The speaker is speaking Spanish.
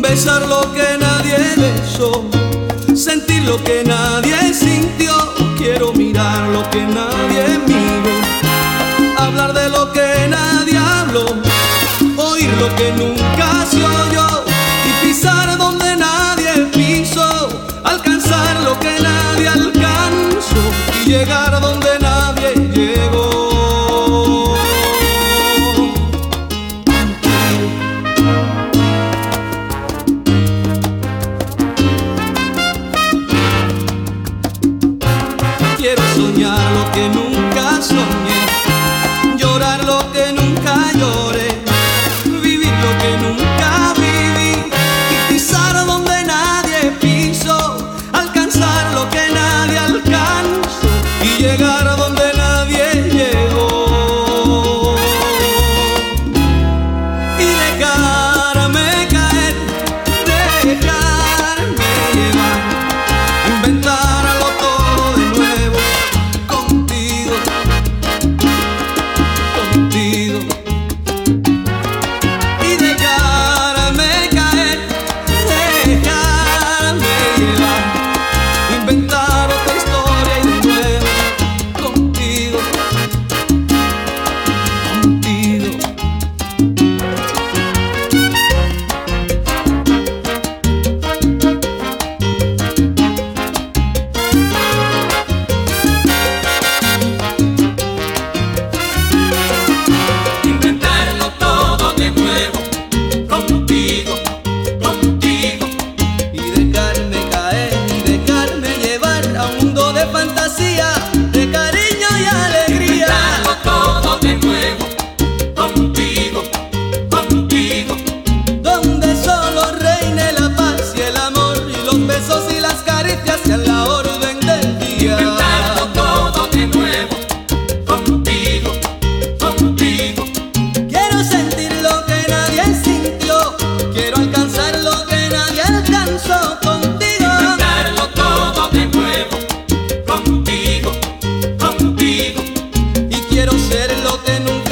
besar lo que nadie besó, sentir lo que nadie sintió, quiero mirar lo que nadie miró, hablar de lo que nadie habló, oír lo que nunca de fantasía. no te